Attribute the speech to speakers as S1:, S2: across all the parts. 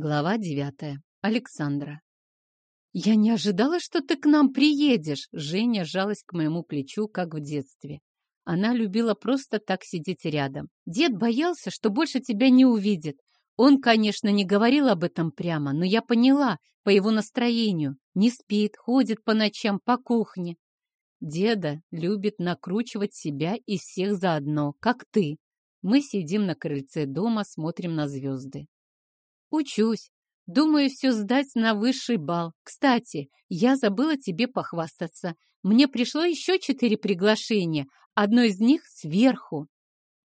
S1: Глава девятая. Александра. «Я не ожидала, что ты к нам приедешь!» Женя сжалась к моему плечу, как в детстве. Она любила просто так сидеть рядом. Дед боялся, что больше тебя не увидит. Он, конечно, не говорил об этом прямо, но я поняла по его настроению. Не спит, ходит по ночам по кухне. Деда любит накручивать себя и всех заодно, как ты. Мы сидим на крыльце дома, смотрим на звезды. Учусь. Думаю все сдать на высший бал. Кстати, я забыла тебе похвастаться. Мне пришло еще четыре приглашения. Одно из них сверху.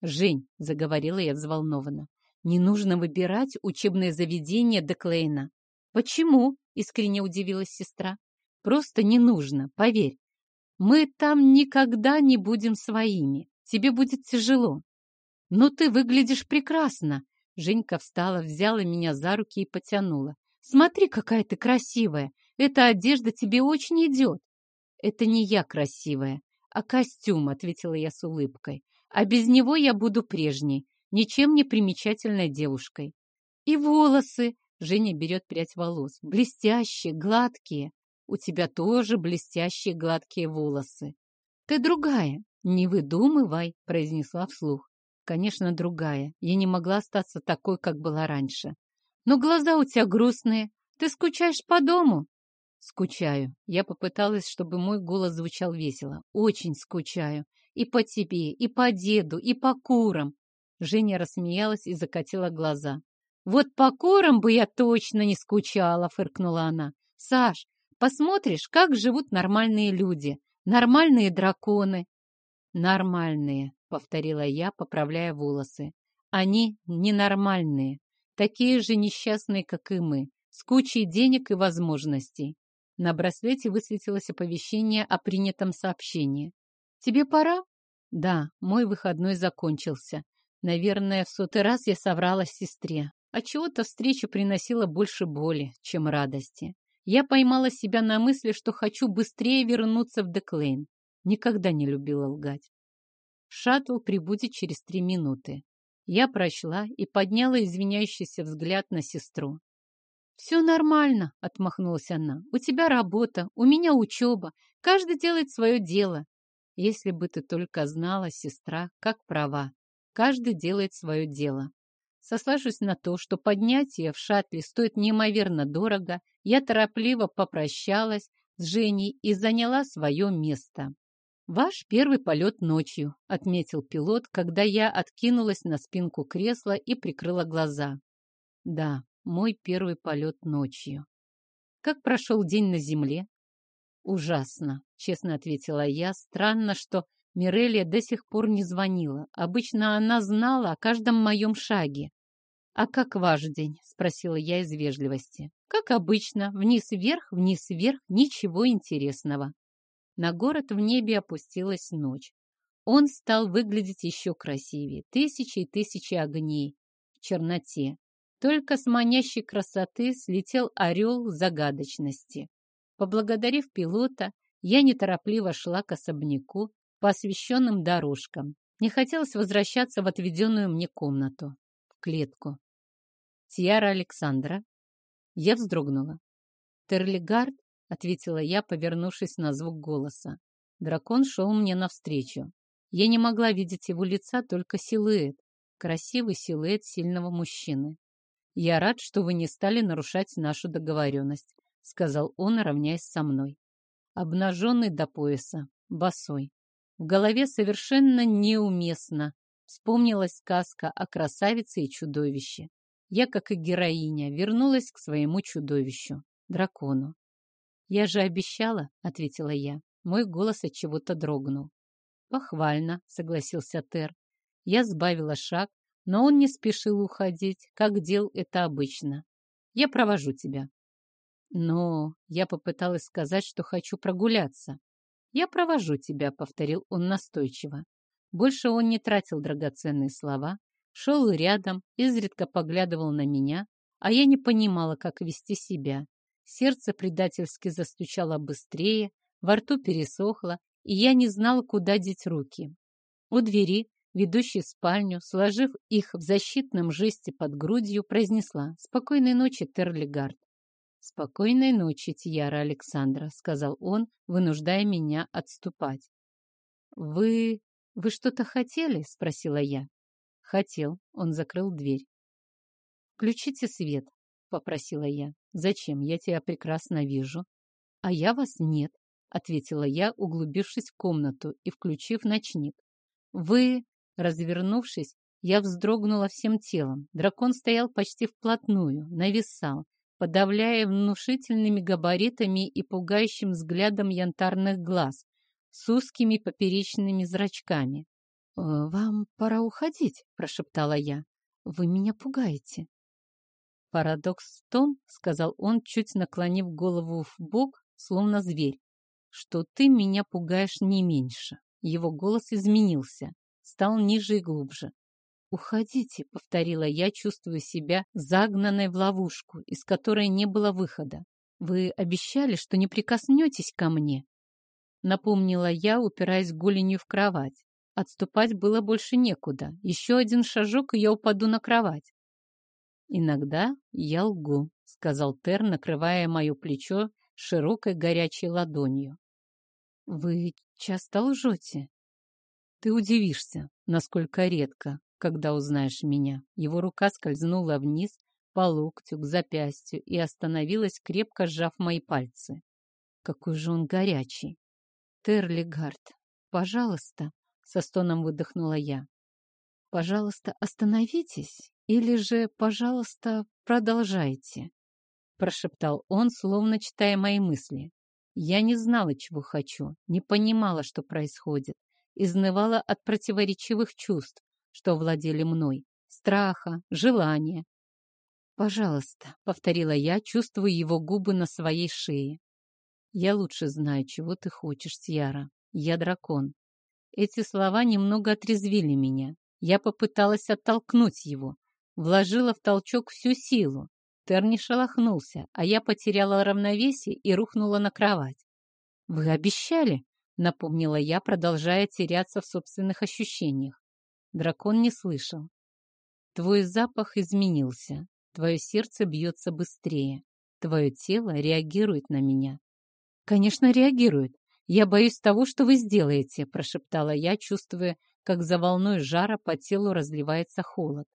S1: Жень, заговорила я взволнованно, не нужно выбирать учебное заведение Деклейна. Почему? Искренне удивилась сестра. Просто не нужно, поверь. Мы там никогда не будем своими. Тебе будет тяжело. Но ты выглядишь прекрасно. Женька встала, взяла меня за руки и потянула. «Смотри, какая ты красивая! Эта одежда тебе очень идет!» «Это не я красивая, а костюм», — ответила я с улыбкой. «А без него я буду прежней, ничем не примечательной девушкой». «И волосы!» — Женя берет прядь волос. «Блестящие, гладкие. У тебя тоже блестящие, гладкие волосы». «Ты другая, не выдумывай», — произнесла вслух. Конечно, другая. Я не могла остаться такой, как была раньше. Но глаза у тебя грустные. Ты скучаешь по дому? Скучаю. Я попыталась, чтобы мой голос звучал весело. Очень скучаю. И по тебе, и по деду, и по курам. Женя рассмеялась и закатила глаза. «Вот по курам бы я точно не скучала», — фыркнула она. «Саш, посмотришь, как живут нормальные люди, нормальные драконы». «Нормальные», повторила я, поправляя волосы. Они ненормальные, такие же несчастные, как и мы, с кучей денег и возможностей. На браслете высветилось оповещение о принятом сообщении. «Тебе пора?» «Да, мой выходной закончился. Наверное, в сотый раз я соврала сестре. А чего-то встреча приносила больше боли, чем радости. Я поймала себя на мысли, что хочу быстрее вернуться в Деклейн. Никогда не любила лгать. Шаттл прибудет через три минуты. Я прочла и подняла извиняющийся взгляд на сестру. «Все нормально», — отмахнулась она. «У тебя работа, у меня учеба. Каждый делает свое дело. Если бы ты только знала, сестра, как права. Каждый делает свое дело. Сославшись на то, что поднятие в шаттле стоит неимоверно дорого, я торопливо попрощалась с Женей и заняла свое место. «Ваш первый полет ночью», — отметил пилот, когда я откинулась на спинку кресла и прикрыла глаза. «Да, мой первый полет ночью». «Как прошел день на земле?» «Ужасно», — честно ответила я. «Странно, что Мирелия до сих пор не звонила. Обычно она знала о каждом моем шаге». «А как ваш день?» — спросила я из вежливости. «Как обычно, вниз-вверх, вниз-вверх, ничего интересного». На город в небе опустилась ночь. Он стал выглядеть еще красивее. Тысячи и тысячи огней в черноте. Только с манящей красоты слетел орел загадочности. Поблагодарив пилота, я неторопливо шла к особняку по освещенным дорожкам. Не хотелось возвращаться в отведенную мне комнату, в клетку. Тиара Александра. Я вздрогнула. Терлигард ответила я, повернувшись на звук голоса. Дракон шел мне навстречу. Я не могла видеть его лица, только силуэт. Красивый силуэт сильного мужчины. «Я рад, что вы не стали нарушать нашу договоренность», — сказал он, равняясь со мной. Обнаженный до пояса, босой. В голове совершенно неуместно вспомнилась сказка о красавице и чудовище. Я, как и героиня, вернулась к своему чудовищу, дракону. «Я же обещала», — ответила я. Мой голос от чего-то дрогнул. «Похвально», — согласился Тер. Я сбавила шаг, но он не спешил уходить, как дел это обычно. «Я провожу тебя». «Но...» — я попыталась сказать, что хочу прогуляться. «Я провожу тебя», — повторил он настойчиво. Больше он не тратил драгоценные слова, шел рядом, изредка поглядывал на меня, а я не понимала, как вести себя. Сердце предательски застучало быстрее, во рту пересохло, и я не знала, куда деть руки. У двери ведущей в спальню, сложив их в защитном жесте под грудью, произнесла «Спокойной ночи, Терлигард». «Спокойной ночи, Тьяра Александра», — сказал он, вынуждая меня отступать. «Вы... вы что-то хотели?» — спросила я. «Хотел». Он закрыл дверь. «Включите свет», — попросила я. «Зачем? Я тебя прекрасно вижу». «А я вас нет», — ответила я, углубившись в комнату и включив ночник. «Вы...» Развернувшись, я вздрогнула всем телом. Дракон стоял почти вплотную, нависал, подавляя внушительными габаритами и пугающим взглядом янтарных глаз с узкими поперечными зрачками. «Э, «Вам пора уходить», — прошептала я. «Вы меня пугаете». «Парадокс в том, — сказал он, чуть наклонив голову в бок, словно зверь, — что ты меня пугаешь не меньше». Его голос изменился стал ниже и глубже. «Уходите», — повторила я, чувствуя себя загнанной в ловушку, из которой не было выхода. «Вы обещали, что не прикоснетесь ко мне?» Напомнила я, упираясь голенью в кровать. Отступать было больше некуда. Еще один шажок, и я упаду на кровать. «Иногда я лгу», — сказал Тер, накрывая мое плечо широкой горячей ладонью. «Вы часто лжете?» Ты удивишься, насколько редко, когда узнаешь меня. Его рука скользнула вниз по локтю к запястью и остановилась, крепко сжав мои пальцы. Какой же он горячий! Терлигард, пожалуйста, со стоном выдохнула я. Пожалуйста, остановитесь или же, пожалуйста, продолжайте, прошептал он, словно читая мои мысли. Я не знала, чего хочу, не понимала, что происходит изнывала от противоречивых чувств, что владели мной, страха, желания. «Пожалуйста», — повторила я, чувствуя его губы на своей шее. «Я лучше знаю, чего ты хочешь, Сьяра. Я дракон». Эти слова немного отрезвили меня. Я попыталась оттолкнуть его, вложила в толчок всю силу. Тер не шелохнулся, а я потеряла равновесие и рухнула на кровать. «Вы обещали?» напомнила я, продолжая теряться в собственных ощущениях. Дракон не слышал. Твой запах изменился. Твое сердце бьется быстрее. Твое тело реагирует на меня. Конечно, реагирует. Я боюсь того, что вы сделаете, прошептала я, чувствуя, как за волной жара по телу разливается холод.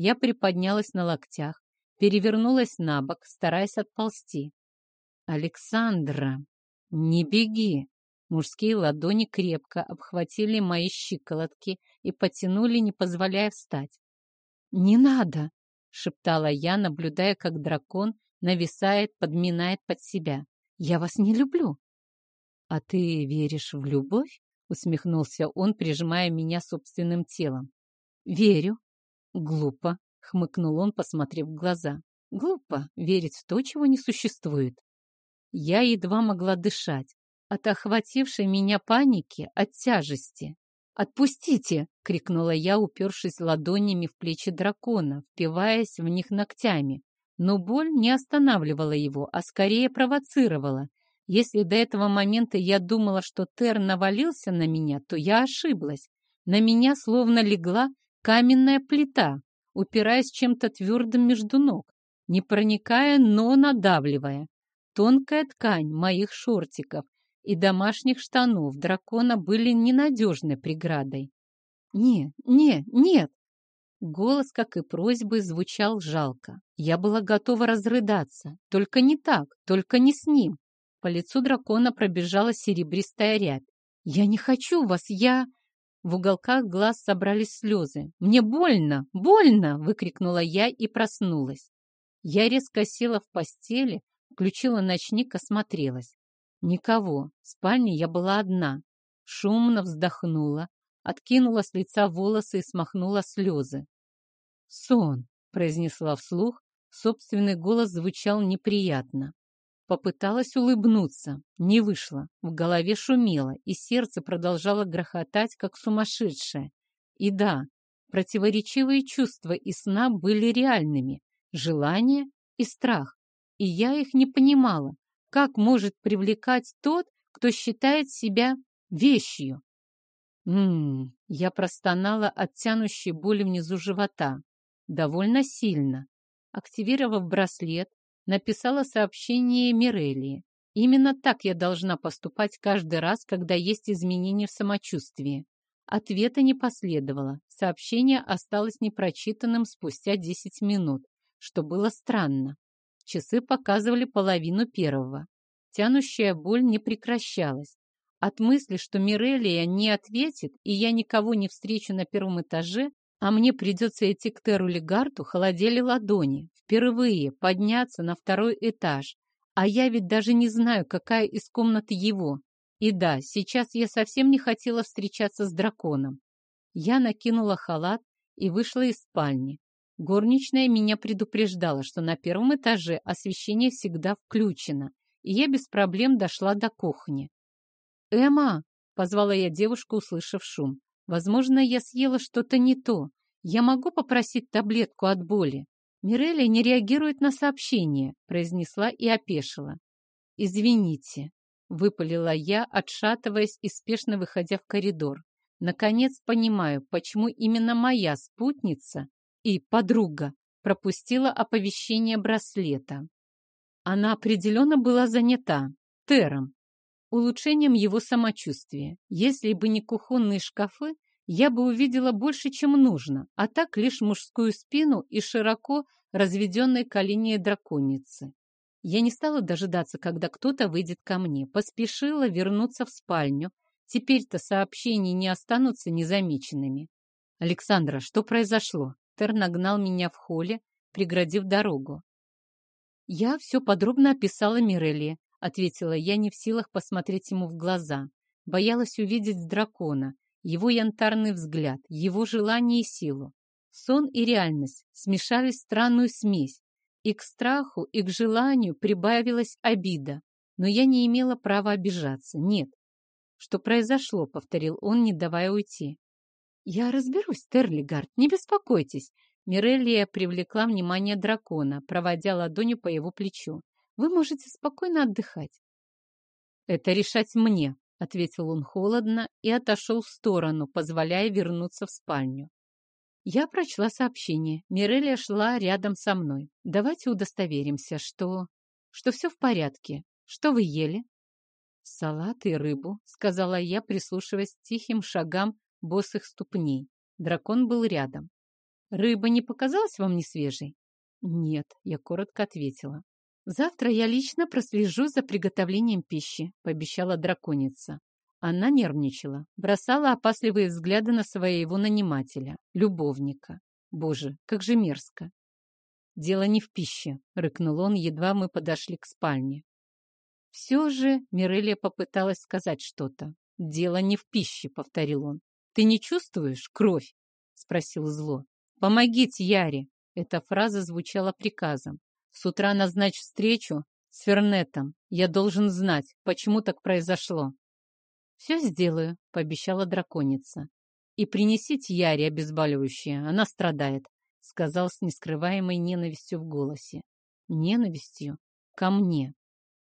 S1: Я приподнялась на локтях, перевернулась на бок, стараясь отползти. «Александра, не беги!» Мужские ладони крепко обхватили мои щиколотки и потянули, не позволяя встать. «Не надо!» — шептала я, наблюдая, как дракон нависает, подминает под себя. «Я вас не люблю!» «А ты веришь в любовь?» — усмехнулся он, прижимая меня собственным телом. «Верю». «Глупо», — хмыкнул он, посмотрев в глаза. «Глупо верить в то, чего не существует». Я едва могла дышать от охватившей меня паники, от тяжести. «Отпустите!» — крикнула я, упершись ладонями в плечи дракона, впиваясь в них ногтями. Но боль не останавливала его, а скорее провоцировала. Если до этого момента я думала, что Тер навалился на меня, то я ошиблась. На меня словно легла каменная плита, упираясь чем-то твердым между ног, не проникая, но надавливая. Тонкая ткань моих шортиков и домашних штанов дракона были ненадежной преградой. «Не, не, нет!» Голос, как и просьбы, звучал жалко. Я была готова разрыдаться. Только не так, только не с ним. По лицу дракона пробежала серебристая рябь. «Я не хочу вас, я...» В уголках глаз собрались слезы. «Мне больно! Больно!» — выкрикнула я и проснулась. Я резко села в постели, включила ночник, осмотрелась. Никого. В спальне я была одна. Шумно вздохнула, откинула с лица волосы и смахнула слезы. «Сон», — произнесла вслух, собственный голос звучал неприятно. Попыталась улыбнуться, не вышло, в голове шумело, и сердце продолжало грохотать, как сумасшедшее. И да, противоречивые чувства и сна были реальными, желание и страх, и я их не понимала, как может привлекать тот, кто считает себя вещью? Ммм, я простонала от тянущей боли внизу живота. Довольно сильно. Активировав браслет, написала сообщение Мирелии. Именно так я должна поступать каждый раз, когда есть изменения в самочувствии. Ответа не последовало. Сообщение осталось непрочитанным спустя 10 минут, что было странно. Часы показывали половину первого. Тянущая боль не прекращалась. От мысли, что Мирелия не ответит, и я никого не встречу на первом этаже, а мне придется идти к Теру Легарту, холодели ладони. Впервые подняться на второй этаж. А я ведь даже не знаю, какая из комнат его. И да, сейчас я совсем не хотела встречаться с драконом. Я накинула халат и вышла из спальни. Горничная меня предупреждала, что на первом этаже освещение всегда включено, и я без проблем дошла до кухни. «Эмма!» — позвала я девушку, услышав шум. «Возможно, я съела что-то не то. Я могу попросить таблетку от боли?» «Мирелли не реагирует на сообщение», — произнесла и опешила. «Извините», — выпалила я, отшатываясь и спешно выходя в коридор. «Наконец понимаю, почему именно моя спутница и подруга пропустила оповещение браслета. Она определенно была занята Тером, улучшением его самочувствия. Если бы не кухонные шкафы, я бы увидела больше, чем нужно, а так лишь мужскую спину и широко разведенные колени драконицы. Я не стала дожидаться, когда кто-то выйдет ко мне, поспешила вернуться в спальню. Теперь-то сообщения не останутся незамеченными. «Александра, что произошло?» Тер нагнал меня в холле, преградив дорогу. «Я все подробно описала Мирелли», — ответила я, не в силах посмотреть ему в глаза. Боялась увидеть дракона, его янтарный взгляд, его желание и силу. Сон и реальность смешались в странную смесь, и к страху, и к желанию прибавилась обида. Но я не имела права обижаться, нет. «Что произошло?» — повторил он, не давая уйти. «Я разберусь, Терлигард, не беспокойтесь». Мирелия привлекла внимание дракона, проводя ладонью по его плечу. «Вы можете спокойно отдыхать». «Это решать мне», — ответил он холодно и отошел в сторону, позволяя вернуться в спальню. Я прочла сообщение. Мирелия шла рядом со мной. Давайте удостоверимся, что... что все в порядке. Что вы ели? Салат и рыбу, сказала я, прислушиваясь к тихим шагам босых ступней. Дракон был рядом. «Рыба не показалась вам несвежей?» «Нет», — я коротко ответила. «Завтра я лично прослежу за приготовлением пищи», — пообещала драконица. Она нервничала, бросала опасливые взгляды на своего нанимателя, любовника. Боже, как же мерзко. «Дело не в пище», — рыкнул он, едва мы подошли к спальне. Все же Мирелия попыталась сказать что-то. «Дело не в пище», — повторил он. «Ты не чувствуешь кровь?» — спросил зло. «Помогите Яре!» Эта фраза звучала приказом. «С утра назначь встречу с Фернетом. Я должен знать, почему так произошло». «Все сделаю», — пообещала драконица. «И принесите Яре обезболивающее, она страдает», — сказал с нескрываемой ненавистью в голосе. «Ненавистью? Ко мне?»